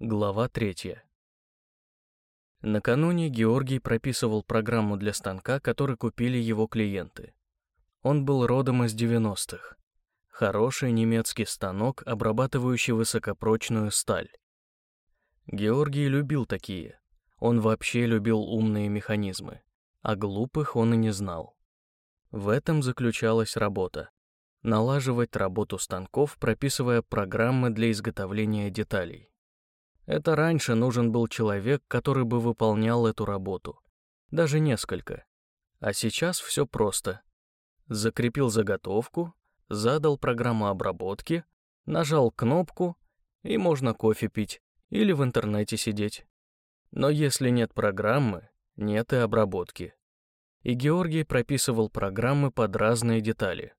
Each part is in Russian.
Глава третья. Накануне Георгий прописывал программу для станка, который купили его клиенты. Он был родом из 90-х. Хороший немецкий станок, обрабатывающий высокопрочную сталь. Георгий любил такие. Он вообще любил умные механизмы, а глупых он и не знал. В этом заключалась работа. Налаживать работу станков, прописывая программы для изготовления деталей. Это раньше нужен был человек, который бы выполнял эту работу. Даже несколько. А сейчас все просто. Закрепил заготовку, задал программу обработки, нажал кнопку, и можно кофе пить или в интернете сидеть. Но если нет программы, нет и обработки. И Георгий прописывал программы под разные детали.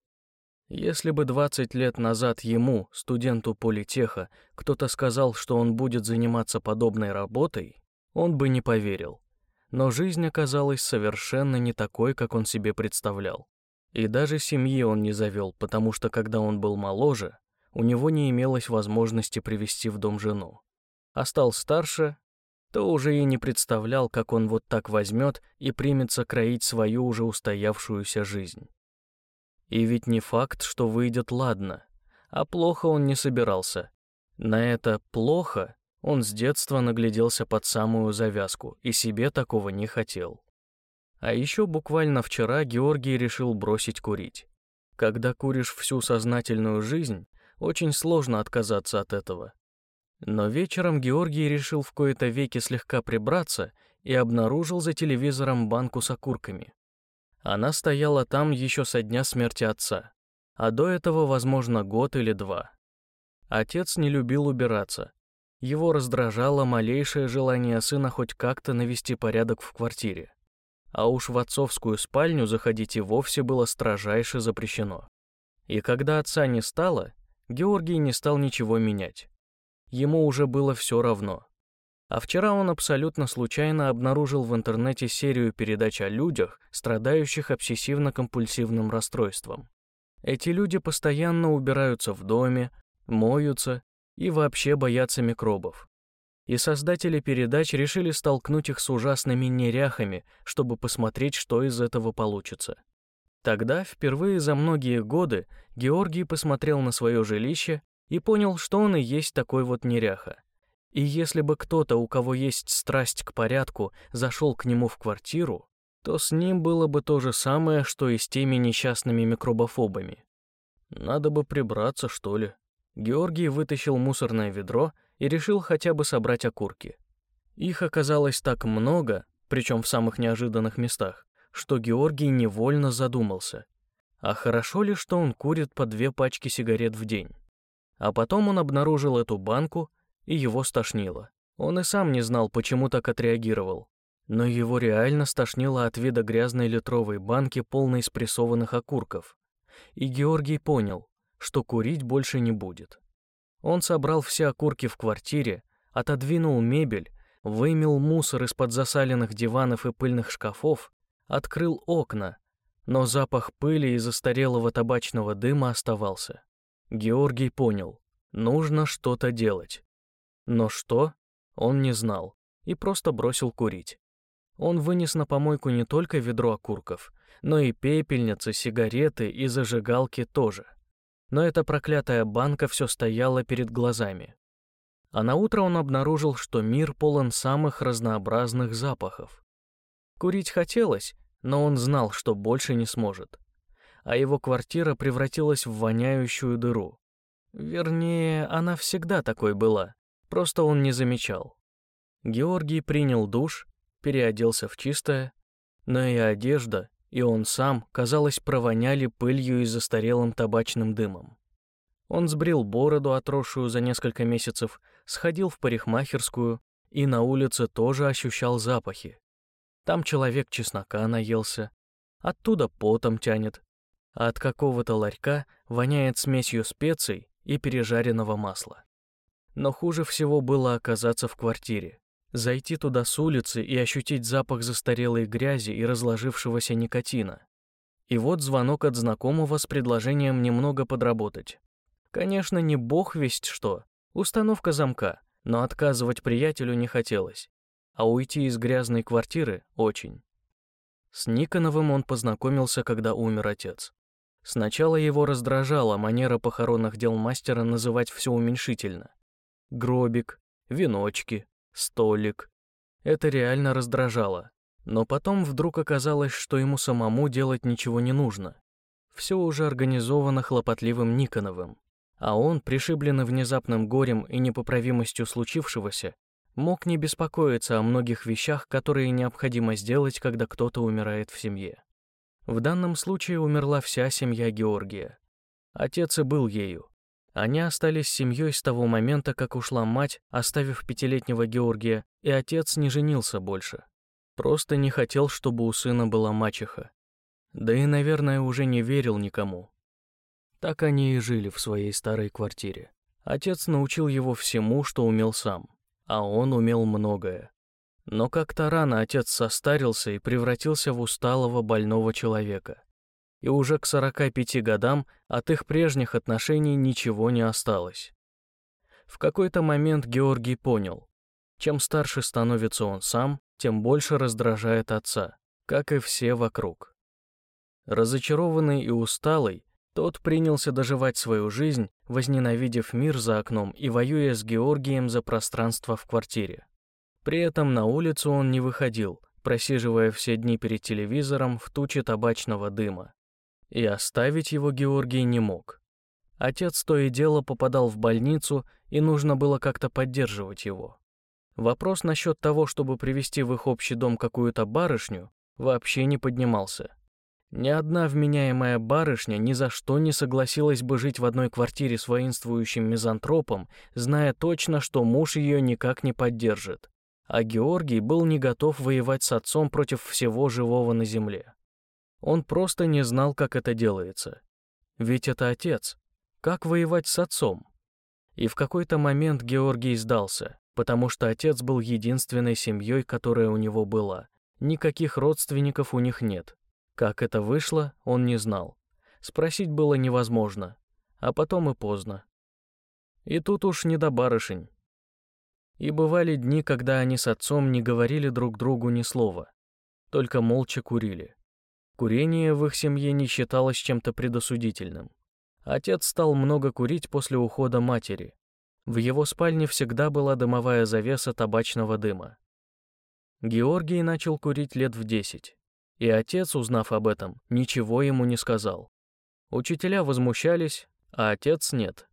Если бы 20 лет назад ему, студенту политеха, кто-то сказал, что он будет заниматься подобной работой, он бы не поверил. Но жизнь оказалась совершенно не такой, как он себе представлял. И даже семьи он не завел, потому что когда он был моложе, у него не имелось возможности привести в дом жену. А стал старше, то уже и не представлял, как он вот так возьмет и примется кроить свою уже устоявшуюся жизнь. И ведь не факт, что выйдет ладно, а плохо он не собирался. На это «плохо» он с детства нагляделся под самую завязку и себе такого не хотел. А еще буквально вчера Георгий решил бросить курить. Когда куришь всю сознательную жизнь, очень сложно отказаться от этого. Но вечером Георгий решил в кои-то веки слегка прибраться и обнаружил за телевизором банку с окурками. Она стояла там еще со дня смерти отца, а до этого, возможно, год или два. Отец не любил убираться. Его раздражало малейшее желание сына хоть как-то навести порядок в квартире. А уж в отцовскую спальню заходить и вовсе было строжайше запрещено. И когда отца не стало, Георгий не стал ничего менять. Ему уже было все равно. А вчера он абсолютно случайно обнаружил в интернете серию передач о людях, страдающих обсессивно-компульсивным расстройством. Эти люди постоянно убираются в доме, моются и вообще боятся микробов. И создатели передач решили столкнуть их с ужасными неряхами, чтобы посмотреть, что из этого получится. Тогда, впервые за многие годы, Георгий посмотрел на свое жилище и понял, что он и есть такой вот неряха. И если бы кто-то, у кого есть страсть к порядку, зашел к нему в квартиру, то с ним было бы то же самое, что и с теми несчастными микробофобами. Надо бы прибраться, что ли. Георгий вытащил мусорное ведро и решил хотя бы собрать окурки. Их оказалось так много, причем в самых неожиданных местах, что Георгий невольно задумался. А хорошо ли, что он курит по две пачки сигарет в день? А потом он обнаружил эту банку, и его стошнило. Он и сам не знал, почему так отреагировал. Но его реально стошнило от вида грязной литровой банки, полной спрессованных окурков. И Георгий понял, что курить больше не будет. Он собрал все окурки в квартире, отодвинул мебель, вымел мусор из-под засаленных диванов и пыльных шкафов, открыл окна, но запах пыли и застарелого табачного дыма оставался. Георгий понял, нужно что-то делать. Но что, он не знал и просто бросил курить. Он вынес на помойку не только ведро окурков, но и пепельницы, сигареты и зажигалки тоже. Но эта проклятая банка все стояла перед глазами. А на утро он обнаружил, что мир полон самых разнообразных запахов. Курить хотелось, но он знал, что больше не сможет. А его квартира превратилась в воняющую дыру. Вернее, она всегда такой была. Просто он не замечал. Георгий принял душ, переоделся в чистое, но и одежда, и он сам, казалось, провоняли пылью и застарелым табачным дымом. Он сбрил бороду, отросшую за несколько месяцев, сходил в парикмахерскую и на улице тоже ощущал запахи. Там человек чеснока наелся, оттуда потом тянет, а от какого-то ларька воняет смесью специй и пережаренного масла. Но хуже всего было оказаться в квартире. Зайти туда с улицы и ощутить запах застарелой грязи и разложившегося никотина. И вот звонок от знакомого с предложением немного подработать. Конечно, не бог весть что. Установка замка. но отказывать приятелю не хотелось, а уйти из грязной квартиры — очень. С Никоновым он познакомился, когда умер отец. Сначала его раздражала манера похоронных дел мастера называть все уменьшительно. Гробик, веночки, столик. Это реально раздражало. Но потом вдруг оказалось, что ему самому делать ничего не нужно. Все уже организовано хлопотливым Никоновым. А он, пришибленный внезапным горем и непоправимостью случившегося, мог не беспокоиться о многих вещах, которые необходимо сделать, когда кто-то умирает в семье. В данном случае умерла вся семья Георгия. Отец и был ею. Они остались семьей с того момента, как ушла мать, оставив пятилетнего Георгия, и отец не женился больше. Просто не хотел, чтобы у сына была мачеха. Да и, наверное, уже не верил никому. Так они и жили в своей старой квартире. Отец научил его всему, что умел сам, а он умел многое. Но как-то рано отец состарился и превратился в усталого больного человека. И уже к 45 годам от их прежних отношений ничего не осталось. В какой-то момент Георгий понял, чем старше становится он сам, тем больше раздражает отца, как и все вокруг. Разочарованный и усталый, тот принялся доживать свою жизнь, возненавидев мир за окном и воюя с Георгием за пространство в квартире. При этом на улицу он не выходил, просиживая все дни перед телевизором в туче табачного дыма. И оставить его Георгий не мог. Отец то и дело попадал в больницу, и нужно было как-то поддерживать его. Вопрос насчет того, чтобы привести в их общий дом какую-то барышню, вообще не поднимался. Ни одна вменяемая барышня ни за что не согласилась бы жить в одной квартире с воинствующим мизантропом, зная точно, что муж ее никак не поддержит. А Георгий был не готов воевать с отцом против всего живого на земле. Он просто не знал, как это делается. Ведь это отец. Как воевать с отцом? И в какой-то момент Георгий сдался, потому что отец был единственной семьей, которая у него была. Никаких родственников у них нет. Как это вышло, он не знал. Спросить было невозможно, а потом и поздно. И тут уж не до барышень. И бывали дни, когда они с отцом не говорили друг другу ни слова, только молча курили. Курение в их семье не считалось чем-то предосудительным. Отец стал много курить после ухода матери. В его спальне всегда была дымовая завеса табачного дыма. Георгий начал курить лет в десять. И отец, узнав об этом, ничего ему не сказал. Учителя возмущались, а отец нет.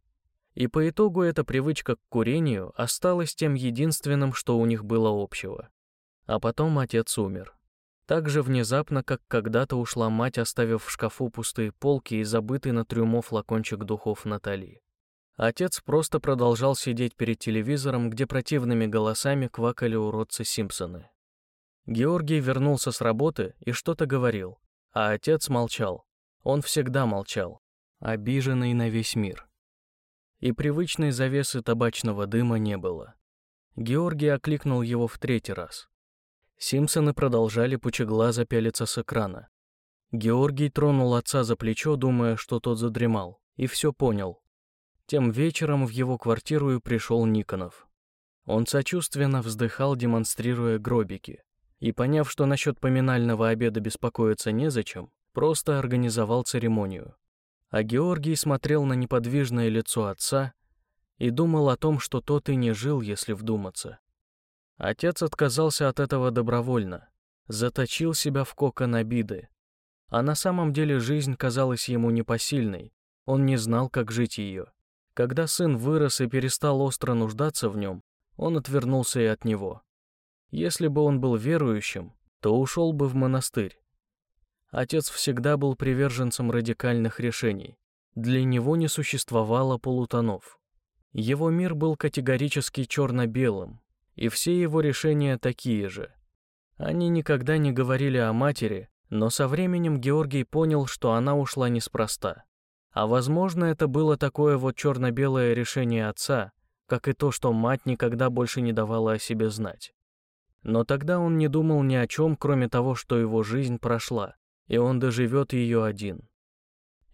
И по итогу эта привычка к курению осталась тем единственным, что у них было общего. А потом отец умер. Так же внезапно, как когда-то ушла мать, оставив в шкафу пустые полки и забытый на трюмо флакончик духов Натали. Отец просто продолжал сидеть перед телевизором, где противными голосами квакали уродцы Симпсоны. Георгий вернулся с работы и что-то говорил, а отец молчал. Он всегда молчал, обиженный на весь мир. И привычной завесы табачного дыма не было. Георгий окликнул его в третий раз. Симпсоны продолжали пучеглазо пялиться с экрана. Георгий тронул отца за плечо, думая, что тот задремал, и все понял. Тем вечером в его квартиру и пришел Никонов. Он сочувственно вздыхал, демонстрируя гробики и, поняв, что насчет поминального обеда беспокоиться незачем, просто организовал церемонию. А Георгий смотрел на неподвижное лицо отца и думал о том, что тот и не жил, если вдуматься. Отец отказался от этого добровольно, заточил себя в кокон обиды. А на самом деле жизнь казалась ему непосильной, он не знал, как жить ее. Когда сын вырос и перестал остро нуждаться в нем, он отвернулся и от него. Если бы он был верующим, то ушел бы в монастырь. Отец всегда был приверженцем радикальных решений. Для него не существовало полутонов. Его мир был категорически черно-белым, и все его решения такие же. Они никогда не говорили о матери, но со временем Георгий понял, что она ушла неспроста. А возможно, это было такое вот черно-белое решение отца, как и то, что мать никогда больше не давала о себе знать. Но тогда он не думал ни о чем, кроме того, что его жизнь прошла, и он доживет ее один.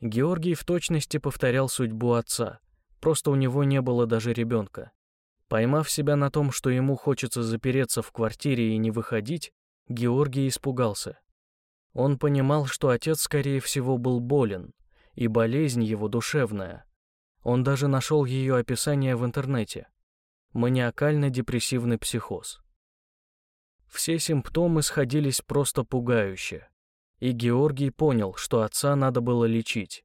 Георгий в точности повторял судьбу отца, просто у него не было даже ребенка. Поймав себя на том, что ему хочется запереться в квартире и не выходить, Георгий испугался. Он понимал, что отец, скорее всего, был болен, и болезнь его душевная. Он даже нашел ее описание в интернете. Маниакально-депрессивный психоз. Все симптомы сходились просто пугающе. И Георгий понял, что отца надо было лечить.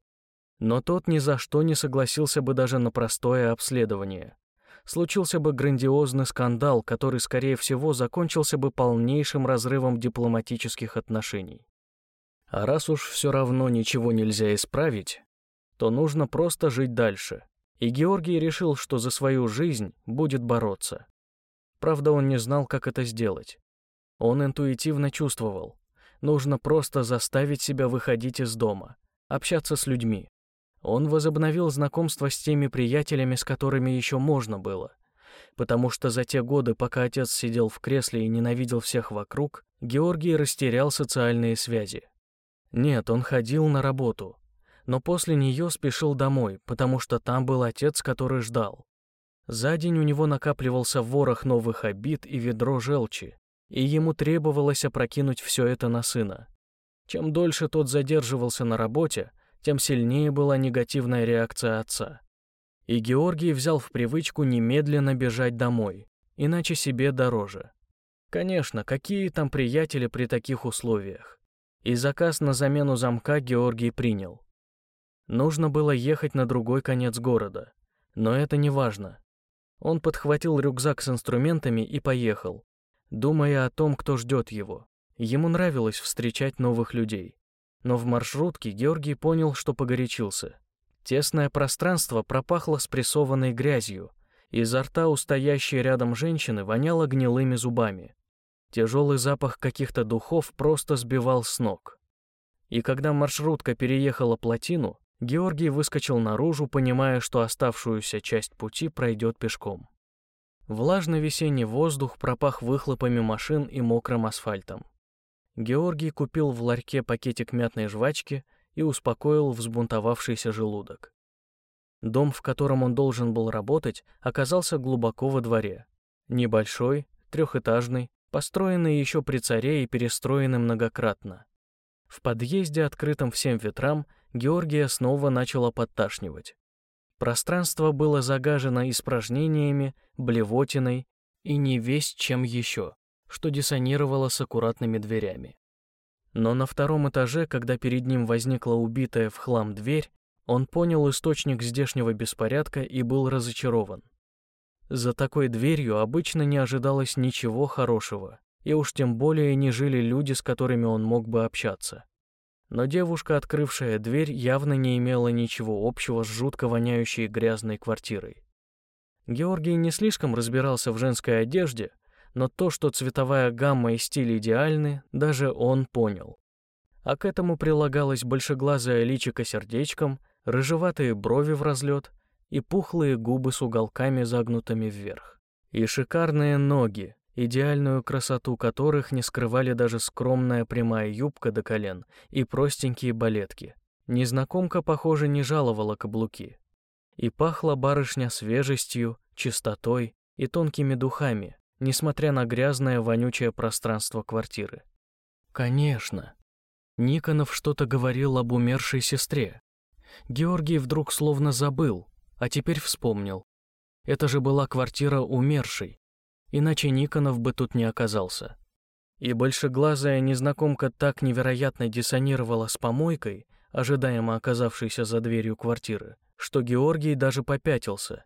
Но тот ни за что не согласился бы даже на простое обследование. Случился бы грандиозный скандал, который, скорее всего, закончился бы полнейшим разрывом дипломатических отношений. А раз уж все равно ничего нельзя исправить, то нужно просто жить дальше. И Георгий решил, что за свою жизнь будет бороться. Правда, он не знал, как это сделать. Он интуитивно чувствовал. Нужно просто заставить себя выходить из дома, общаться с людьми. Он возобновил знакомство с теми приятелями, с которыми еще можно было. Потому что за те годы, пока отец сидел в кресле и ненавидел всех вокруг, Георгий растерял социальные связи. Нет, он ходил на работу, но после нее спешил домой, потому что там был отец, который ждал. За день у него накапливался ворох новых обид и ведро желчи, и ему требовалось опрокинуть все это на сына. Чем дольше тот задерживался на работе, тем сильнее была негативная реакция отца. И Георгий взял в привычку немедленно бежать домой, иначе себе дороже. Конечно, какие там приятели при таких условиях? и заказ на замену замка Георгий принял. Нужно было ехать на другой конец города, но это не важно. Он подхватил рюкзак с инструментами и поехал, думая о том, кто ждет его. Ему нравилось встречать новых людей. Но в маршрутке Георгий понял, что погорячился. Тесное пространство пропахло спрессованной грязью, изо рта у стоящей рядом женщины воняло гнилыми зубами. Тяжелый запах каких-то духов просто сбивал с ног. И когда маршрутка переехала плотину, Георгий выскочил наружу, понимая, что оставшуюся часть пути пройдет пешком. Влажный весенний воздух пропах выхлопами машин и мокрым асфальтом. Георгий купил в ларьке пакетик мятной жвачки и успокоил взбунтовавшийся желудок. Дом, в котором он должен был работать, оказался глубоко во дворе. Небольшой, трехэтажный, построенный еще при царе и перестроенный многократно. В подъезде, открытом всем ветрам, Георгия снова начала подташнивать. Пространство было загажено испражнениями, блевотиной и не весь чем еще, что диссонировало с аккуратными дверями. Но на втором этаже, когда перед ним возникла убитая в хлам дверь, он понял источник здешнего беспорядка и был разочарован. За такой дверью обычно не ожидалось ничего хорошего, и уж тем более не жили люди, с которыми он мог бы общаться. Но девушка, открывшая дверь, явно не имела ничего общего с жутко воняющей грязной квартирой. Георгий не слишком разбирался в женской одежде, но то, что цветовая гамма и стиль идеальны, даже он понял. А к этому прилагалось большеглазое личико сердечком, рыжеватые брови в разлет, и пухлые губы с уголками загнутыми вверх. И шикарные ноги, идеальную красоту которых не скрывали даже скромная прямая юбка до колен и простенькие балетки. Незнакомка, похоже, не жаловала каблуки. И пахла барышня свежестью, чистотой и тонкими духами, несмотря на грязное вонючее пространство квартиры. Конечно. Никонов что-то говорил об умершей сестре. Георгий вдруг словно забыл, а теперь вспомнил. Это же была квартира умершей, иначе Никонов бы тут не оказался. И большеглазая незнакомка так невероятно диссонировала с помойкой, ожидаемо оказавшейся за дверью квартиры, что Георгий даже попятился.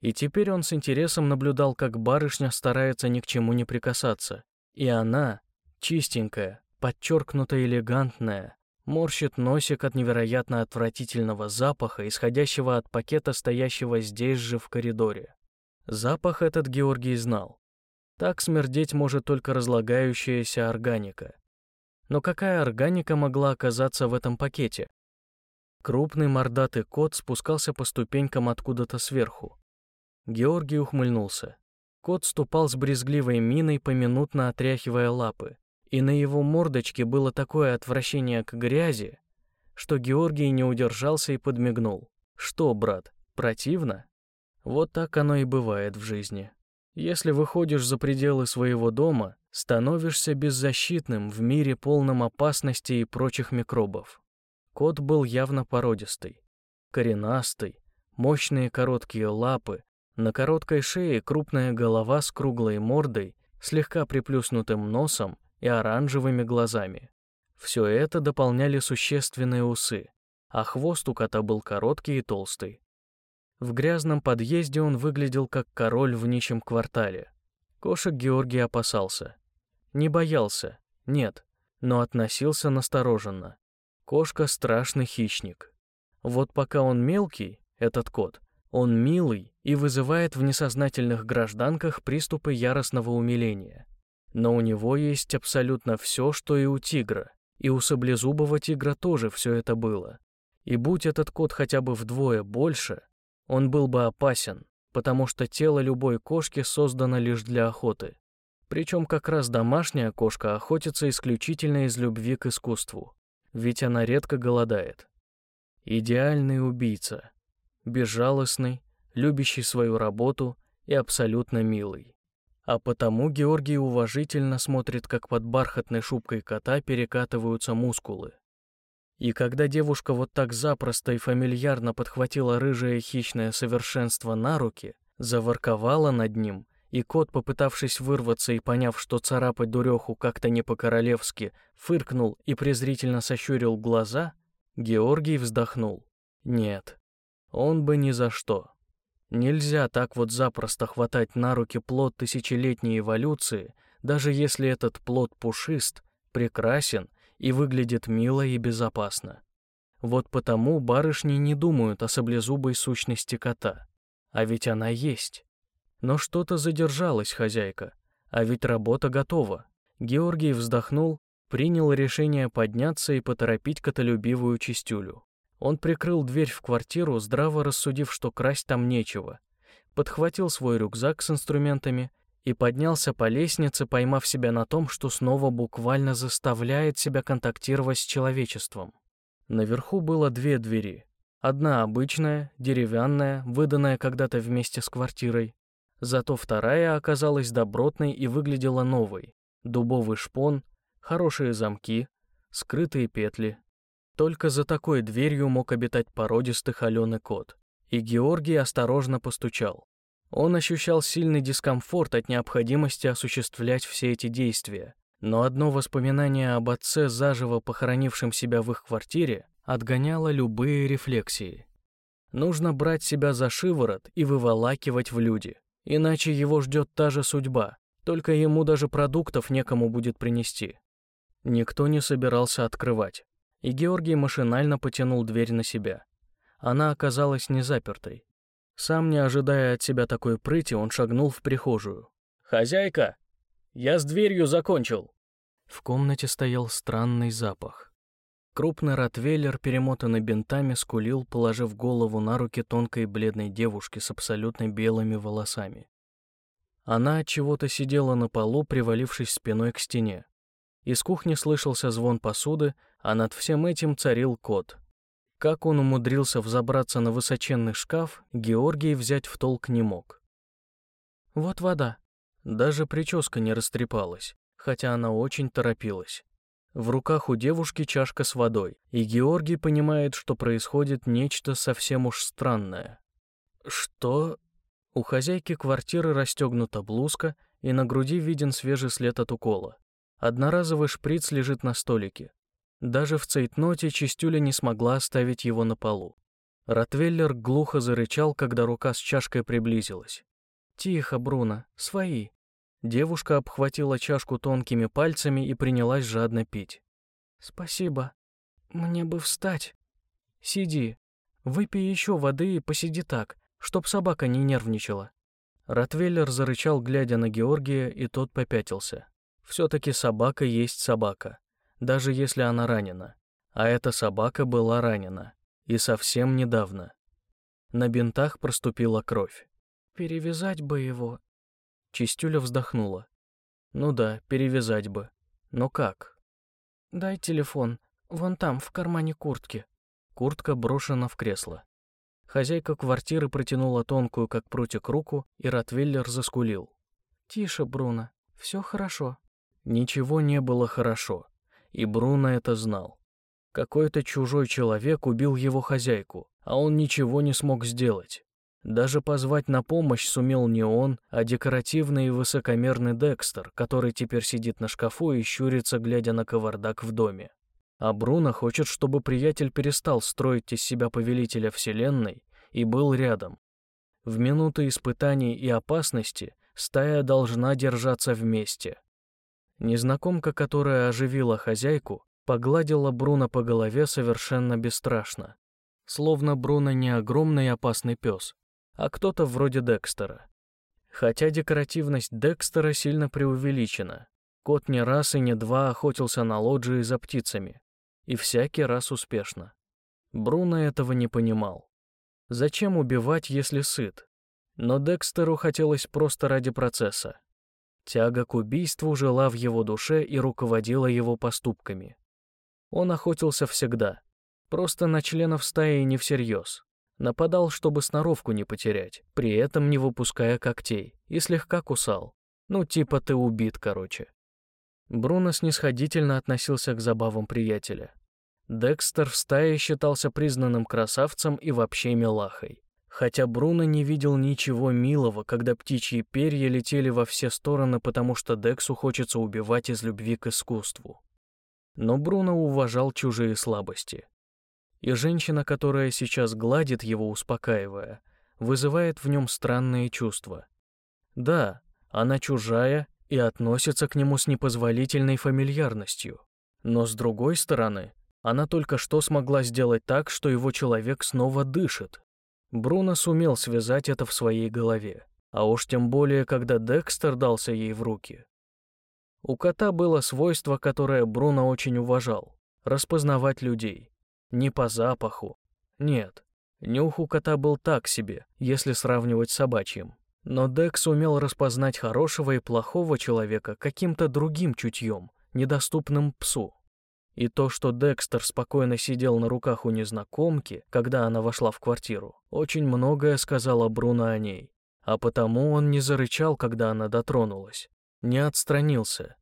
И теперь он с интересом наблюдал, как барышня старается ни к чему не прикасаться. И она, чистенькая, подчеркнуто элегантная, морщит носик от невероятно отвратительного запаха, исходящего от пакета, стоящего здесь же в коридоре. Запах этот Георгий знал. Так смердеть может только разлагающаяся органика. Но какая органика могла оказаться в этом пакете? Крупный мордатый кот спускался по ступенькам откуда-то сверху. Георгий ухмыльнулся. Кот ступал с брезгливой миной, поминутно отряхивая лапы и на его мордочке было такое отвращение к грязи, что Георгий не удержался и подмигнул. «Что, брат, противно?» Вот так оно и бывает в жизни. Если выходишь за пределы своего дома, становишься беззащитным в мире полном опасности и прочих микробов. Кот был явно породистый, коренастый, мощные короткие лапы, на короткой шее крупная голова с круглой мордой, слегка приплюснутым носом и оранжевыми глазами. Все это дополняли существенные усы, а хвост у кота был короткий и толстый. В грязном подъезде он выглядел как король в нищем квартале. Кошек Георгий опасался. Не боялся, нет, но относился настороженно. Кошка — страшный хищник. Вот пока он мелкий, этот кот, он милый и вызывает в несознательных гражданках приступы яростного умиления. Но у него есть абсолютно все, что и у тигра. И у саблезубого тигра тоже все это было. И будь этот кот хотя бы вдвое больше, он был бы опасен, потому что тело любой кошки создано лишь для охоты. Причем как раз домашняя кошка охотится исключительно из любви к искусству, ведь она редко голодает. Идеальный убийца, безжалостный, любящий свою работу и абсолютно милый. А потому Георгий уважительно смотрит, как под бархатной шубкой кота перекатываются мускулы, и когда девушка вот так запросто и фамильярно подхватила рыжее хищное совершенство на руки, заворковала над ним, и кот, попытавшись вырваться и поняв, что царапать дуреху как-то не по-королевски, фыркнул и презрительно сощурил глаза, Георгий вздохнул. Нет, он бы ни за что. Нельзя так вот запросто хватать на руки плод тысячелетней эволюции, даже если этот плод пушист, прекрасен и выглядит мило и безопасно. Вот потому барышни не думают о саблезубой сущности кота. А ведь она есть. Но что-то задержалась хозяйка. А ведь работа готова. Георгий вздохнул, принял решение подняться и поторопить котолюбивую чистюлю. Он прикрыл дверь в квартиру, здраво рассудив, что красть там нечего. Подхватил свой рюкзак с инструментами и поднялся по лестнице, поймав себя на том, что снова буквально заставляет себя контактировать с человечеством. Наверху было две двери. Одна обычная, деревянная, выданная когда-то вместе с квартирой. Зато вторая оказалась добротной и выглядела новой. Дубовый шпон, хорошие замки, скрытые петли. Только за такой дверью мог обитать породистый холеный кот. И Георгий осторожно постучал. Он ощущал сильный дискомфорт от необходимости осуществлять все эти действия, но одно воспоминание об отце, заживо похоронившем себя в их квартире, отгоняло любые рефлексии. Нужно брать себя за шиворот и выволакивать в люди, иначе его ждет та же судьба, только ему даже продуктов некому будет принести. Никто не собирался открывать, и Георгий машинально потянул дверь на себя. Она оказалась не запертой. Сам не ожидая от себя такой прыти, он шагнул в прихожую. «Хозяйка, я с дверью закончил!» В комнате стоял странный запах. Крупный ротвейлер, перемотанный бинтами, скулил, положив голову на руки тонкой бледной девушки с абсолютно белыми волосами. Она от чего-то сидела на полу, привалившись спиной к стене. Из кухни слышался звон посуды, а над всем этим царил кот, как он умудрился взобраться на высоченный шкаф, Георгий взять в толк не мог. «Вот вода». Даже прическа не растрепалась, хотя она очень торопилась. В руках у девушки чашка с водой, и Георгий понимает, что происходит нечто совсем уж странное. «Что?» У хозяйки квартиры расстегнута блузка, и на груди виден свежий след от укола. Одноразовый шприц лежит на столике. Даже в цейтноте Чистюля не смогла оставить его на полу. Ротвейлер глухо зарычал, когда рука с чашкой приблизилась. «Тихо, Бруно, свои». Девушка обхватила чашку тонкими пальцами и принялась жадно пить. «Спасибо. Мне бы встать. Сиди. Выпей еще воды и посиди так, чтоб собака не нервничала». Ротвейлер зарычал, глядя на Георгия, и тот попятился. Все-таки собака есть собака даже если она ранена. А эта собака была ранена. И совсем недавно. На бинтах проступила кровь. «Перевязать бы его». Чистюля вздохнула. «Ну да, перевязать бы. Но как?» «Дай телефон. Вон там, в кармане куртки». Куртка брошена в кресло. Хозяйка квартиры протянула тонкую, как прутик, руку, и Ротвейлер заскулил. «Тише, Бруно, все хорошо». Ничего не было хорошо, и Бруно это знал. Какой-то чужой человек убил его хозяйку, а он ничего не смог сделать. Даже позвать на помощь сумел не он, а декоративный и высокомерный Декстер, который теперь сидит на шкафу и щурится, глядя на кавардак в доме. А Бруно хочет, чтобы приятель перестал строить из себя повелителя Вселенной и был рядом. В минуты испытаний и опасности стая должна держаться вместе. Незнакомка, которая оживила хозяйку, погладила Бруно по голове совершенно бесстрашно. Словно Бруно не огромный опасный пес, а кто-то вроде Декстера. Хотя декоративность Декстера сильно преувеличена. Кот не раз и не два охотился на лоджии за птицами, и всякий раз успешно. Бруно этого не понимал. Зачем убивать, если сыт? Но Декстеру хотелось просто ради процесса. Тяга к убийству жила в его душе и руководила его поступками. Он охотился всегда, просто на членов стаи не всерьез. Нападал, чтобы сноровку не потерять, при этом не выпуская когтей, и слегка кусал. Ну, типа ты убит, короче. Бруно снисходительно относился к забавам приятеля. Декстер в стае считался признанным красавцем и вообще милахой. Хотя Бруно не видел ничего милого, когда птичьи перья летели во все стороны, потому что Дексу хочется убивать из любви к искусству. Но Бруно уважал чужие слабости. И женщина, которая сейчас гладит его, успокаивая, вызывает в нем странные чувства. Да, она чужая и относится к нему с непозволительной фамильярностью. Но с другой стороны, она только что смогла сделать так, что его человек снова дышит. Бруно сумел связать это в своей голове, а уж тем более, когда Декстер дался ей в руки. У кота было свойство, которое Бруно очень уважал — распознавать людей. Не по запаху. Нет, нюх у кота был так себе, если сравнивать с собачьим. Но Декс умел распознать хорошего и плохого человека каким-то другим чутьем, недоступным псу. И то, что Декстер спокойно сидел на руках у незнакомки, когда она вошла в квартиру, очень многое сказала Бруно о ней. А потому он не зарычал, когда она дотронулась, не отстранился.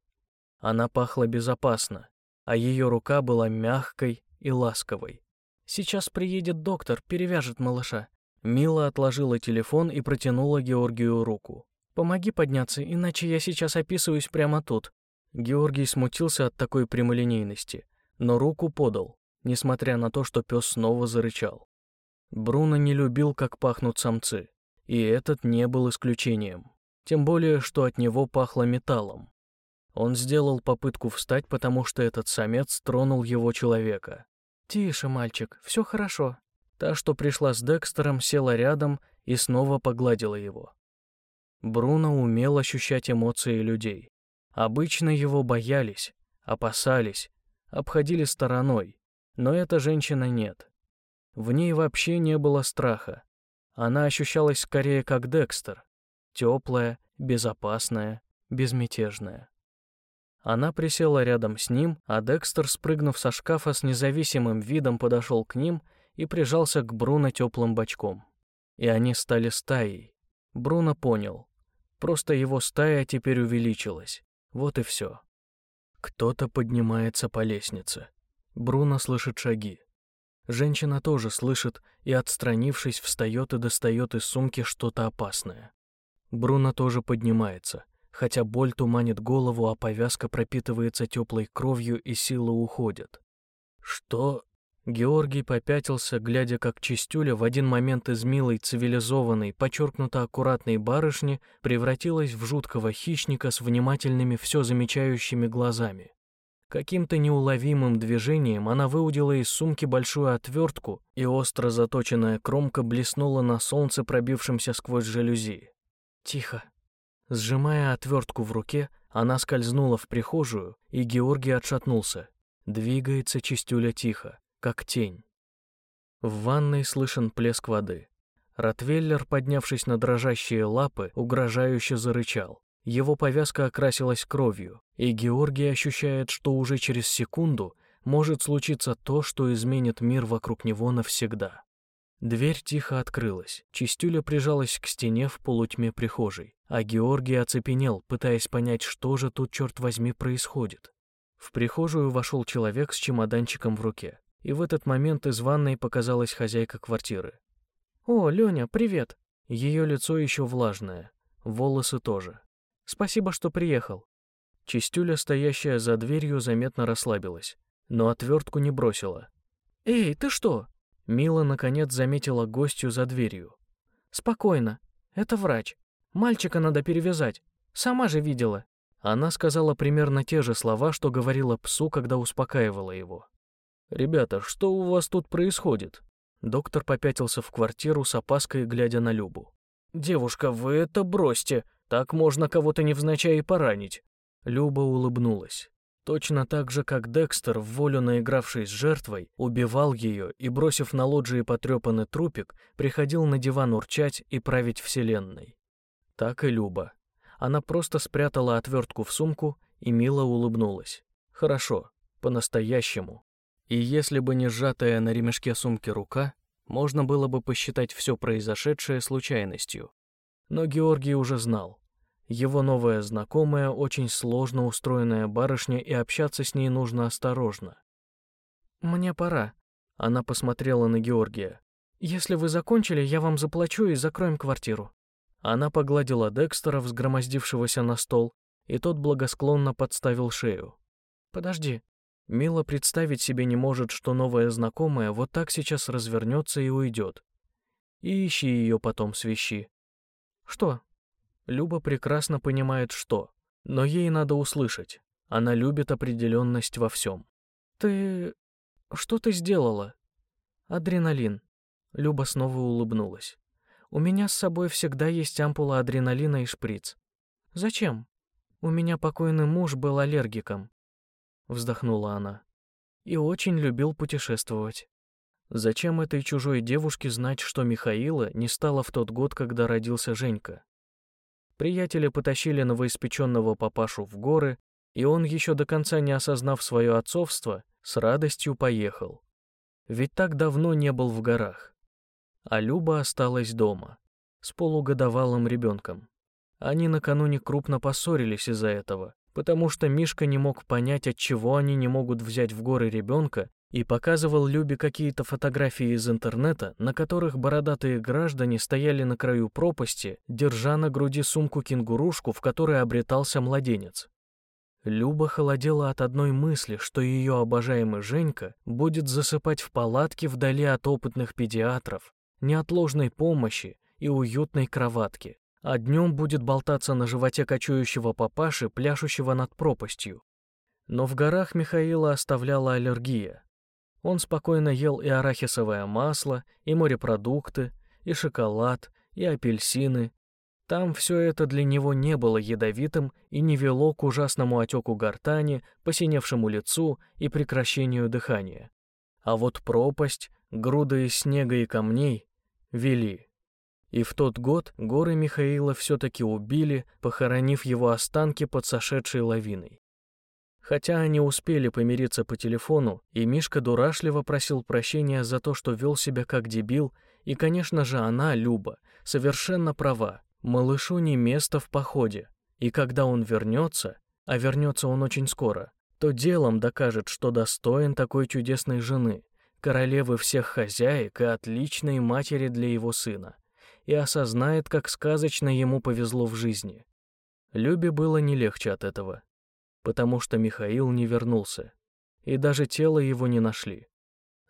Она пахла безопасно, а ее рука была мягкой и ласковой. «Сейчас приедет доктор, перевяжет малыша». Мила отложила телефон и протянула Георгию руку. «Помоги подняться, иначе я сейчас описываюсь прямо тут. Георгий смутился от такой прямолинейности, но руку подал, несмотря на то, что пес снова зарычал. Бруно не любил, как пахнут самцы, и этот не был исключением, тем более, что от него пахло металлом. Он сделал попытку встать, потому что этот самец тронул его человека. «Тише, мальчик, все хорошо». Та, что пришла с Декстером, села рядом и снова погладила его. Бруно умел ощущать эмоции людей. Обычно его боялись, опасались, обходили стороной, но эта женщина нет. В ней вообще не было страха. Она ощущалась скорее как Декстер, теплая, безопасная, безмятежная. Она присела рядом с ним, а Декстер, спрыгнув со шкафа с независимым видом, подошел к ним и прижался к Бруно теплым бочком. И они стали стаей. Бруно понял. Просто его стая теперь увеличилась. Вот и все. Кто-то поднимается по лестнице. Бруно слышит шаги. Женщина тоже слышит и, отстранившись, встает и достает из сумки что-то опасное. Бруно тоже поднимается, хотя боль туманит голову, а повязка пропитывается теплой кровью и силы уходят. Что Георгий попятился, глядя, как Чистюля в один момент из милой, цивилизованной, подчеркнуто аккуратной барышни превратилась в жуткого хищника с внимательными, все замечающими глазами. Каким-то неуловимым движением она выудила из сумки большую отвертку, и остро заточенная кромка блеснула на солнце, пробившемся сквозь жалюзи. «Тихо». Сжимая отвертку в руке, она скользнула в прихожую, и Георгий отшатнулся. Двигается Чистюля тихо как тень. В ванной слышен плеск воды. Ротвейлер, поднявшись на дрожащие лапы, угрожающе зарычал. Его повязка окрасилась кровью, и Георгий ощущает, что уже через секунду может случиться то, что изменит мир вокруг него навсегда. Дверь тихо открылась. Чистюля прижалась к стене в полутьме прихожей, а Георгий оцепенел, пытаясь понять, что же тут, черт возьми, происходит. В прихожую вошел человек с чемоданчиком в руке, и в этот момент из ванной показалась хозяйка квартиры. «О, Леня, привет!» Ее лицо еще влажное, волосы тоже. «Спасибо, что приехал». Чистюля, стоящая за дверью, заметно расслабилась, но отвертку не бросила. «Эй, ты что?» Мила, наконец, заметила гостью за дверью. «Спокойно. Это врач. Мальчика надо перевязать. Сама же видела». Она сказала примерно те же слова, что говорила псу, когда успокаивала его. «Ребята, что у вас тут происходит?» Доктор попятился в квартиру с опаской, глядя на Любу. «Девушка, вы это бросьте. Так можно кого-то невзначай поранить». Люба улыбнулась. Точно так же, как Декстер, в волю наигравшись с жертвой, убивал ее и, бросив на лоджии потрепанный трупик, приходил на диван урчать и править вселенной. Так и Люба. Она просто спрятала отвертку в сумку и мило улыбнулась. Хорошо, по-настоящему. И если бы не сжатая на ремешке сумки рука, можно было бы посчитать все произошедшее случайностью. Но Георгий уже знал. Его новая знакомая очень сложно устроенная барышня, и общаться с ней нужно осторожно. «Мне пора», — она посмотрела на Георгия. «Если вы закончили, я вам заплачу и закроем квартиру». Она погладила Декстера, взгромоздившегося на стол, и тот благосклонно подставил шею. «Подожди». Мила представить себе не может, что новая знакомая вот так сейчас развернется и уйдет. И ищи ее потом свищи. «Что?» Люба прекрасно понимает, что, но ей надо услышать. Она любит определенность во всем. «Ты... что ты сделала?» «Адреналин». Люба снова улыбнулась. «У меня с собой всегда есть ампула адреналина и шприц». «Зачем?» «У меня покойный муж был аллергиком», — вздохнула она. «И очень любил путешествовать. Зачем этой чужой девушке знать, что Михаила не стало в тот год, когда родился Женька? Приятели потащили новоиспеченного папашу в горы, и он, еще до конца не осознав свое отцовство, с радостью поехал. Ведь так давно не был в горах. А Люба осталась дома, с полугодовалым ребенком. Они накануне крупно поссорились из-за этого, потому что Мишка не мог понять, от чего они не могут взять в горы ребенка и показывал Любе какие-то фотографии из интернета, на которых бородатые граждане стояли на краю пропасти, держа на груди сумку-кенгурушку, в которой обретался младенец. Люба холодела от одной мысли, что ее обожаемый Женька будет засыпать в палатке вдали от опытных педиатров, неотложной помощи и уютной кроватки, а днем будет болтаться на животе кочующего папаши, пляшущего над пропастью. Но в горах Михаила оставляла аллергия, он спокойно ел и арахисовое масло, и морепродукты, и шоколад, и апельсины. Там все это для него не было ядовитым и не вело к ужасному отеку гортани, посиневшему лицу и прекращению дыхания. А вот пропасть, груды из снега и камней вели. И в тот год горы Михаила все-таки убили, похоронив его останки под сошедшей лавиной. Хотя они успели помириться по телефону, и Мишка дурашливо просил прощения за то, что вел себя как дебил, и, конечно же, она, Люба, совершенно права. Малышу не место в походе, и когда он вернется, а вернется он очень скоро, то делом докажет, что достоин такой чудесной жены, королевы всех хозяек и отличной матери для его сына, и осознает, как сказочно ему повезло в жизни. Любе было не легче от этого потому что Михаил не вернулся, и даже тело его не нашли.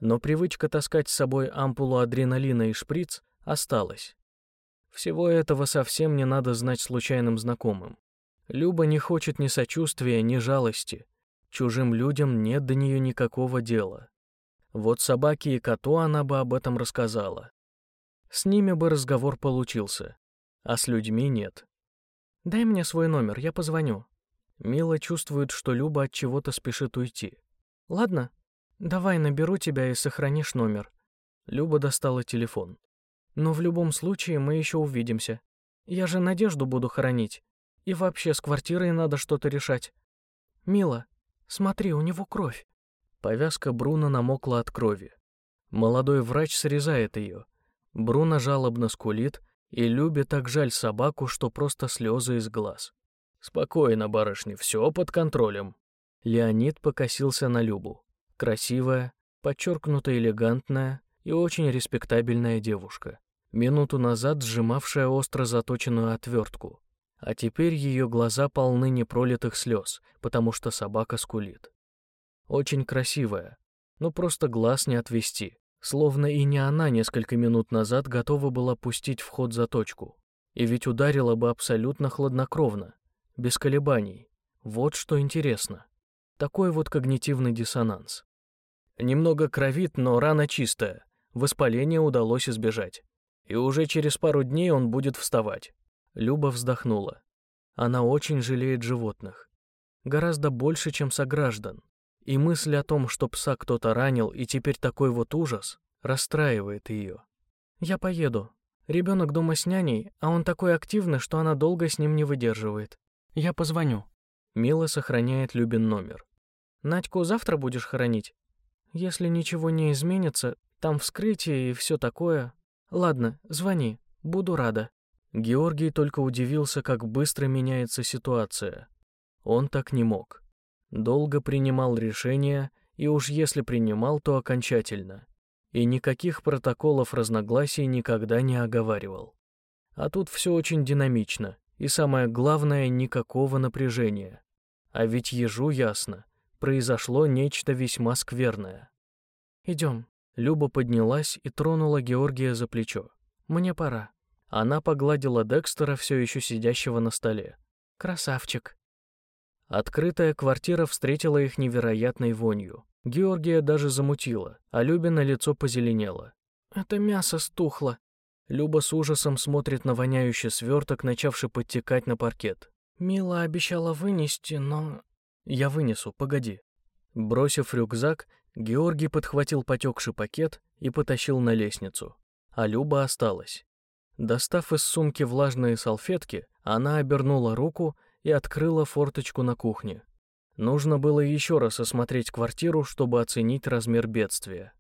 Но привычка таскать с собой ампулу адреналина и шприц осталась. Всего этого совсем не надо знать случайным знакомым. Люба не хочет ни сочувствия, ни жалости. Чужим людям нет до нее никакого дела. Вот собаке и коту она бы об этом рассказала. С ними бы разговор получился, а с людьми нет. «Дай мне свой номер, я позвоню», Мила чувствует, что Люба от чего-то спешит уйти. Ладно, давай наберу тебя и сохранишь номер. Люба достала телефон. Но в любом случае мы еще увидимся. Я же Надежду буду хоронить. И вообще с квартирой надо что-то решать. Мила, смотри, у него кровь. Повязка Бруно намокла от крови. Молодой врач срезает ее, Бруно жалобно скулит, и Любе так жаль собаку, что просто слезы из глаз. «Спокойно, барышня, все под контролем». Леонид покосился на Любу. Красивая, подчеркнуто элегантная и очень респектабельная девушка. Минуту назад сжимавшая остро заточенную отвертку. А теперь ее глаза полны непролитых слез, потому что собака скулит. Очень красивая, но просто глаз не отвести. Словно и не она несколько минут назад готова была пустить в ход заточку. И ведь ударила бы абсолютно хладнокровно, без колебаний. Вот что интересно. Такой вот когнитивный диссонанс. Немного кровит, но рана чистая. Воспаление удалось избежать. И уже через пару дней он будет вставать. Люба вздохнула. Она очень жалеет животных. Гораздо больше, чем сограждан. И мысль о том, что пса кто-то ранил, и теперь такой вот ужас, расстраивает ее. «Я поеду. Ребенок дома с няней, а он такой активный, что она долго с ним не выдерживает. Я позвоню». Мила сохраняет Любин номер. «Надьку завтра будешь хоронить? Если ничего не изменится, там вскрытие и все такое. Ладно, звони, буду рада». Георгий только удивился, как быстро меняется ситуация. Он так не мог долго принимал решения, и уж если принимал, то окончательно. И никаких протоколов разногласий никогда не оговаривал. А тут все очень динамично, и самое главное, никакого напряжения. А ведь ежу ясно, произошло нечто весьма скверное. «Идем». Люба поднялась и тронула Георгия за плечо. «Мне пора». Она погладила Декстера, все еще сидящего на столе. «Красавчик». Открытая квартира встретила их невероятной вонью. Георгия даже замутила, а Любина лицо позеленело. «Это мясо стухло». Люба с ужасом смотрит на воняющий сверток, начавший подтекать на паркет. «Мила обещала вынести, но...» «Я вынесу, погоди». Бросив рюкзак, Георгий подхватил потекший пакет и потащил на лестницу. А Люба осталась. Достав из сумки влажные салфетки, она обернула руку и открыла форточку на кухне. Нужно было еще раз осмотреть квартиру, чтобы оценить размер бедствия.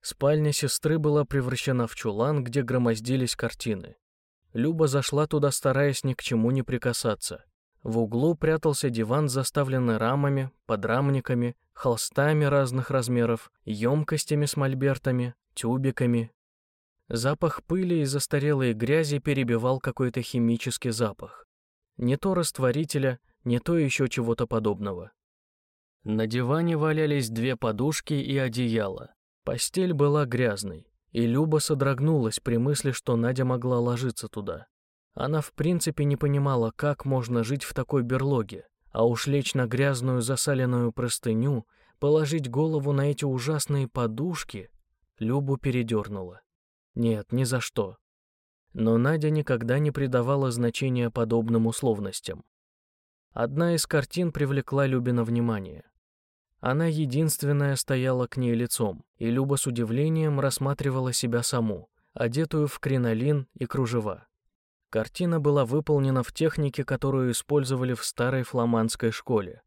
Спальня сестры была превращена в чулан, где громоздились картины. Люба зашла туда, стараясь ни к чему не прикасаться. В углу прятался диван, заставленный рамами, подрамниками, холстами разных размеров, емкостями с мольбертами, тюбиками. Запах пыли и застарелой грязи перебивал какой-то химический запах не то растворителя, не то еще чего-то подобного. На диване валялись две подушки и одеяло. Постель была грязной, и Люба содрогнулась при мысли, что Надя могла ложиться туда. Она в принципе не понимала, как можно жить в такой берлоге, а уж лечь на грязную засаленную простыню, положить голову на эти ужасные подушки, Любу передернула. Нет, ни за что. Но Надя никогда не придавала значения подобным условностям. Одна из картин привлекла Любина внимание. Она единственная стояла к ней лицом, и Люба с удивлением рассматривала себя саму, одетую в кринолин и кружева. Картина была выполнена в технике, которую использовали в старой фламандской школе.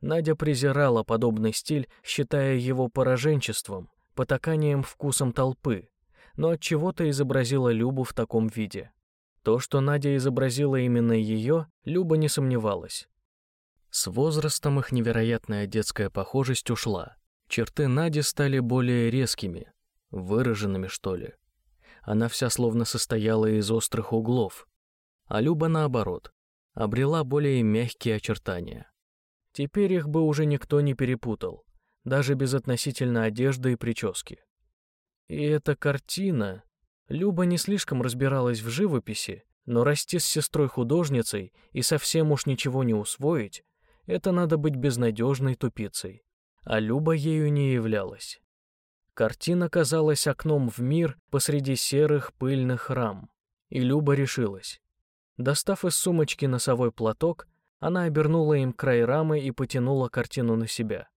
Надя презирала подобный стиль, считая его пораженчеством, потаканием вкусом толпы, но от чего-то изобразила Любу в таком виде. То, что Надя изобразила именно ее, Люба не сомневалась. С возрастом их невероятная детская похожесть ушла. Черты Нади стали более резкими, выраженными, что ли. Она вся словно состояла из острых углов, а Люба, наоборот, обрела более мягкие очертания. Теперь их бы уже никто не перепутал, даже без относительно одежды и прически. И эта картина... Люба не слишком разбиралась в живописи, но расти с сестрой-художницей и совсем уж ничего не усвоить, это надо быть безнадежной тупицей. А Люба ею не являлась. Картина казалась окном в мир посреди серых пыльных рам. И Люба решилась. Достав из сумочки носовой платок, она обернула им край рамы и потянула картину на себя.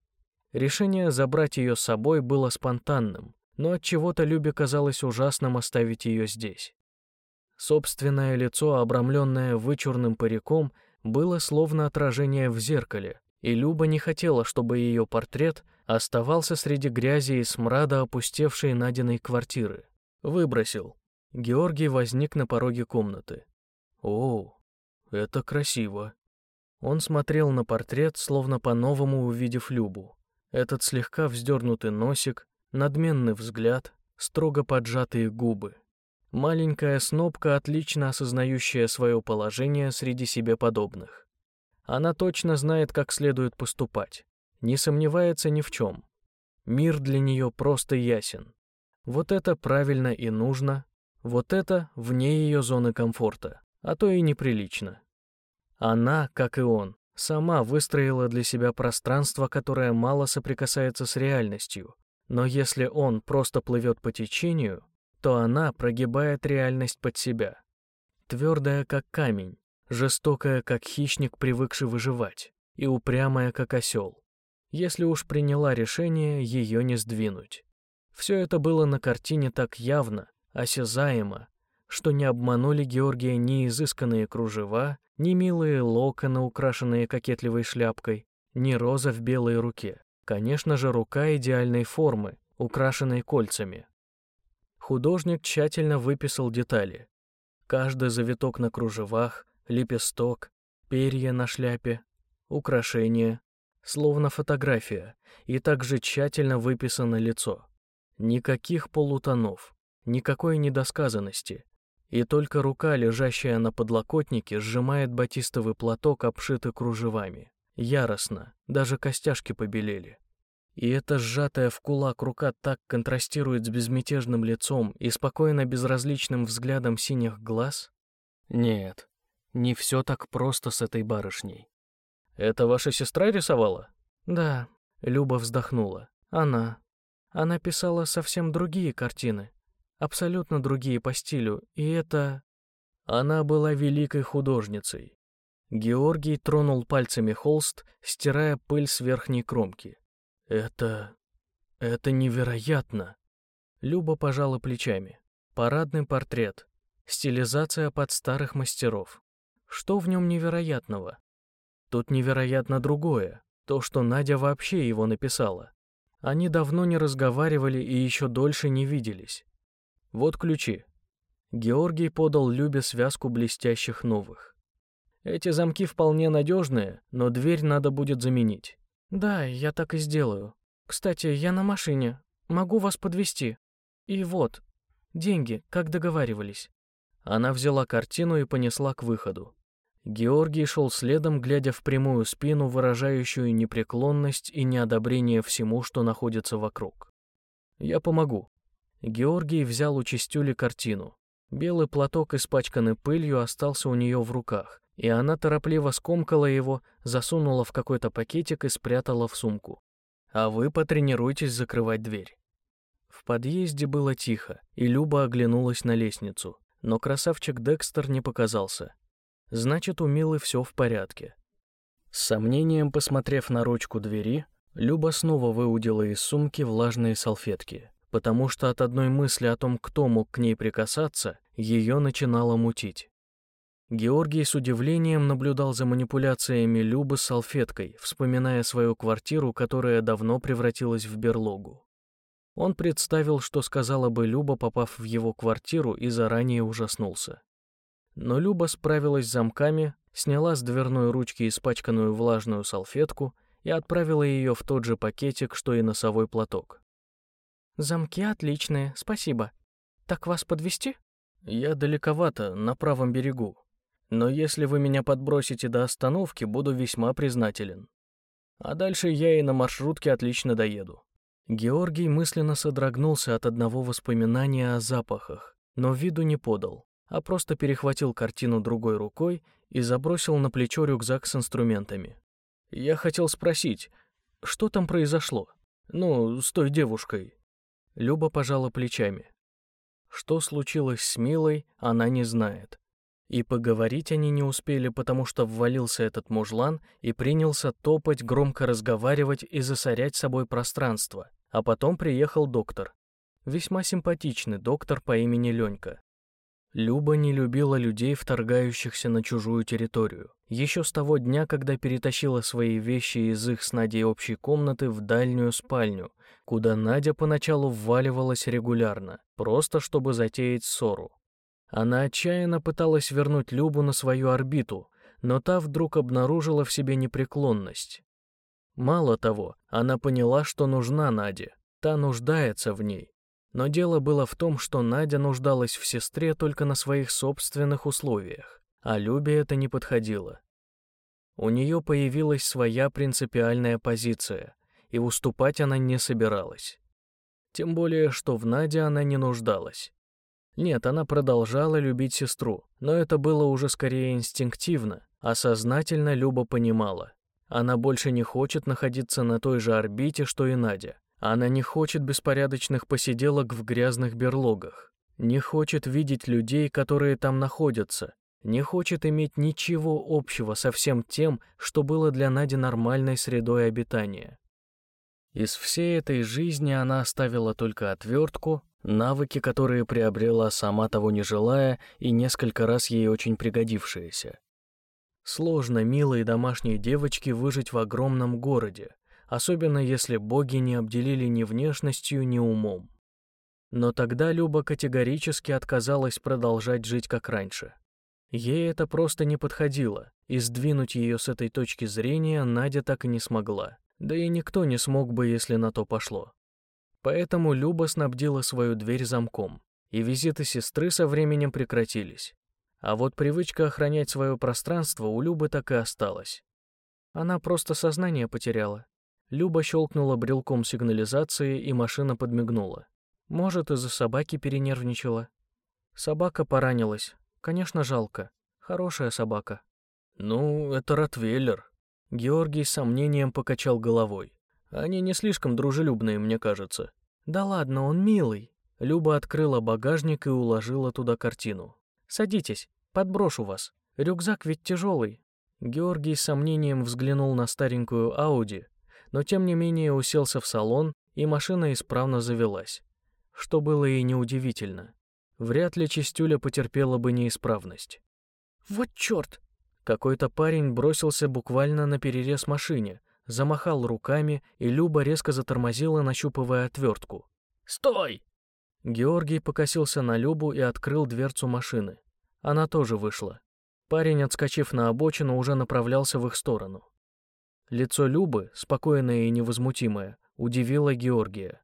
Решение забрать ее с собой было спонтанным, но от чего-то Любе казалось ужасным оставить ее здесь. Собственное лицо, обрамленное вычурным париком, было словно отражение в зеркале, и Люба не хотела, чтобы ее портрет оставался среди грязи и смрада опустевшей Надиной квартиры. Выбросил, Георгий возник на пороге комнаты. О, это красиво. Он смотрел на портрет, словно по-новому увидев Любу. Этот слегка вздернутый носик, надменный взгляд, строго поджатые губы. Маленькая снопка, отлично осознающая свое положение среди себе подобных. Она точно знает, как следует поступать, не сомневается ни в чем. Мир для нее просто ясен. Вот это правильно и нужно, вот это вне ее зоны комфорта, а то и неприлично. Она, как и он, сама выстроила для себя пространство, которое мало соприкасается с реальностью, но если он просто плывет по течению, то она прогибает реальность под себя. Твердая, как камень, жестокая, как хищник, привыкший выживать, и упрямая, как осел. Если уж приняла решение, ее не сдвинуть. Все это было на картине так явно, осязаемо, что не обманули Георгия ни изысканные кружева, ни милые локоны, украшенные кокетливой шляпкой, ни роза в белой руке. Конечно же, рука идеальной формы, украшенной кольцами. Художник тщательно выписал детали. Каждый завиток на кружевах, лепесток, перья на шляпе, украшения, словно фотография, и также тщательно выписано лицо. Никаких полутонов, никакой недосказанности. И только рука, лежащая на подлокотнике, сжимает батистовый платок, обшитый кружевами. Яростно, даже костяшки побелели. И эта сжатая в кулак рука так контрастирует с безмятежным лицом и спокойно безразличным взглядом синих глаз? Нет, не все так просто с этой барышней. «Это ваша сестра рисовала?» «Да», — Люба вздохнула. «Она. Она писала совсем другие картины. Абсолютно другие по стилю, и это...» Она была великой художницей. Георгий тронул пальцами холст, стирая пыль с верхней кромки. Это... это невероятно. Люба пожала плечами. Парадный портрет. Стилизация под старых мастеров. Что в нем невероятного? Тут невероятно другое. То, что Надя вообще его написала. Они давно не разговаривали и еще дольше не виделись. Вот ключи. Георгий подал Любе связку блестящих новых. Эти замки вполне надежные, но дверь надо будет заменить. Да, я так и сделаю. Кстати, я на машине. Могу вас подвести. И вот, деньги, как договаривались. Она взяла картину и понесла к выходу. Георгий шел следом, глядя в прямую спину, выражающую непреклонность и неодобрение всему, что находится вокруг. «Я помогу». Георгий взял у Чистюли картину. Белый платок, испачканный пылью, остался у нее в руках, и она торопливо скомкала его, засунула в какой-то пакетик и спрятала в сумку. «А вы потренируйтесь закрывать дверь». В подъезде было тихо, и Люба оглянулась на лестницу, но красавчик Декстер не показался. Значит, у Милы все в порядке. С сомнением посмотрев на ручку двери, Люба снова выудила из сумки влажные салфетки, потому что от одной мысли о том, кто мог к ней прикасаться, ее начинало мутить. Георгий с удивлением наблюдал за манипуляциями Любы с салфеткой, вспоминая свою квартиру, которая давно превратилась в берлогу. Он представил, что сказала бы Люба, попав в его квартиру, и заранее ужаснулся. Но Люба справилась с замками, сняла с дверной ручки испачканную влажную салфетку и отправила ее в тот же пакетик, что и носовой платок. «Замки отличные, спасибо. Так вас подвести? «Я далековато, на правом берегу», но если вы меня подбросите до остановки, буду весьма признателен. А дальше я и на маршрутке отлично доеду». Георгий мысленно содрогнулся от одного воспоминания о запахах, но виду не подал, а просто перехватил картину другой рукой и забросил на плечо рюкзак с инструментами. Я хотел спросить, что там произошло? Ну, с той девушкой. Люба пожала плечами. Что случилось с Милой, она не знает. И поговорить они не успели, потому что ввалился этот мужлан и принялся топать, громко разговаривать и засорять собой пространство. А потом приехал доктор. Весьма симпатичный доктор по имени Ленька. Люба не любила людей, вторгающихся на чужую территорию. Еще с того дня, когда перетащила свои вещи из их с Надей общей комнаты в дальнюю спальню, куда Надя поначалу вваливалась регулярно, просто чтобы затеять ссору. Она отчаянно пыталась вернуть Любу на свою орбиту, но та вдруг обнаружила в себе непреклонность. Мало того, она поняла, что нужна Наде, та нуждается в ней. Но дело было в том, что Надя нуждалась в сестре только на своих собственных условиях, а Любе это не подходило. У нее появилась своя принципиальная позиция, и уступать она не собиралась. Тем более, что в Наде она не нуждалась. Нет, она продолжала любить сестру, но это было уже скорее инстинктивно, а сознательно Люба понимала. Она больше не хочет находиться на той же орбите, что и Надя. Она не хочет беспорядочных посиделок в грязных берлогах, не хочет видеть людей, которые там находятся, не хочет иметь ничего общего со всем тем, что было для Нади нормальной средой обитания. Из всей этой жизни она оставила только отвертку, навыки, которые приобрела сама того не желая и несколько раз ей очень пригодившиеся. Сложно милой домашней девочке выжить в огромном городе, особенно если боги не обделили ни внешностью, ни умом. Но тогда Люба категорически отказалась продолжать жить как раньше. Ей это просто не подходило, и сдвинуть ее с этой точки зрения Надя так и не смогла. Да и никто не смог бы, если на то пошло. Поэтому Люба снабдила свою дверь замком, и визиты сестры со временем прекратились. А вот привычка охранять свое пространство у Любы так и осталась. Она просто сознание потеряла, Люба щелкнула брелком сигнализации, и машина подмигнула. Может, из-за собаки перенервничала. Собака поранилась. Конечно, жалко. Хорошая собака. Ну, это Ротвейлер. Георгий с сомнением покачал головой. Они не слишком дружелюбные, мне кажется. Да ладно, он милый. Люба открыла багажник и уложила туда картину. Садитесь, подброшу вас. Рюкзак ведь тяжелый. Георгий с сомнением взглянул на старенькую Ауди, но тем не менее уселся в салон, и машина исправно завелась. Что было и неудивительно. Вряд ли Чистюля потерпела бы неисправность. «Вот черт!» Какой-то парень бросился буквально на перерез машине, замахал руками, и Люба резко затормозила, нащупывая отвертку. «Стой!» Георгий покосился на Любу и открыл дверцу машины. Она тоже вышла. Парень, отскочив на обочину, уже направлялся в их сторону. Лицо Любы, спокойное и невозмутимое, удивило Георгия.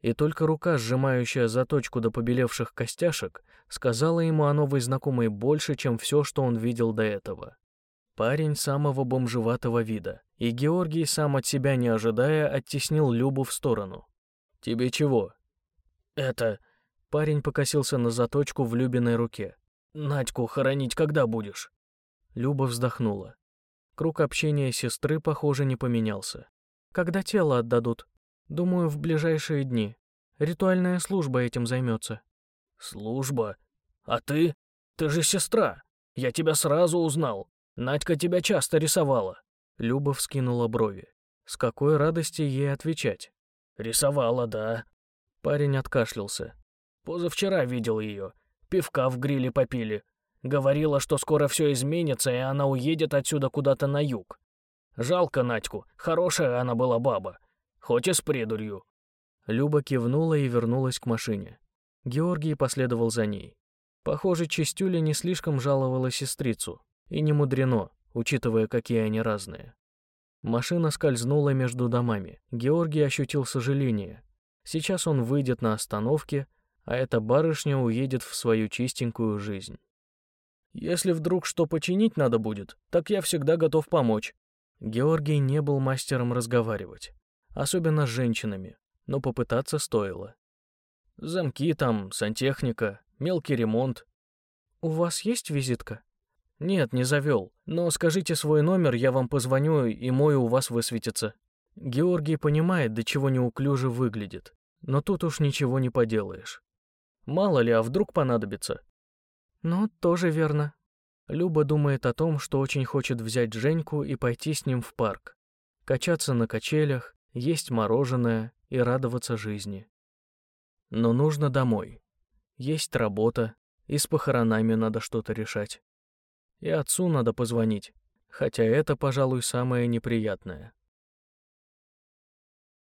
И только рука, сжимающая заточку до побелевших костяшек, сказала ему о новой знакомой больше, чем все, что он видел до этого. Парень самого бомжеватого вида, и Георгий, сам от себя не ожидая, оттеснил Любу в сторону. «Тебе чего?» «Это...» Парень покосился на заточку в Любиной руке. «Надьку хоронить когда будешь?» Люба вздохнула. Круг общения сестры, похоже, не поменялся. Когда тело отдадут? Думаю, в ближайшие дни. Ритуальная служба этим займется. Служба? А ты? Ты же сестра. Я тебя сразу узнал. Надька тебя часто рисовала. Люба вскинула брови. С какой радости ей отвечать? Рисовала, да. Парень откашлялся. Позавчера видел ее. Пивка в гриле попили. Говорила, что скоро все изменится, и она уедет отсюда куда-то на юг. Жалко Надьку, хорошая она была баба, хоть и с придурью. Люба кивнула и вернулась к машине. Георгий последовал за ней. Похоже, Чистюля не слишком жаловала сестрицу, и не мудрено, учитывая, какие они разные. Машина скользнула между домами. Георгий ощутил сожаление. Сейчас он выйдет на остановке, а эта барышня уедет в свою чистенькую жизнь. Если вдруг что починить надо будет, так я всегда готов помочь». Георгий не был мастером разговаривать, особенно с женщинами, но попытаться стоило. Замки там, сантехника, мелкий ремонт. «У вас есть визитка?» «Нет, не завел, но скажите свой номер, я вам позвоню, и мой у вас высветится». Георгий понимает, до чего неуклюже выглядит, но тут уж ничего не поделаешь. Мало ли, а вдруг понадобится. Ну, тоже верно. Люба думает о том, что очень хочет взять Женьку и пойти с ним в парк. Качаться на качелях, есть мороженое и радоваться жизни. Но нужно домой. Есть работа, и с похоронами надо что-то решать. И отцу надо позвонить, хотя это, пожалуй, самое неприятное.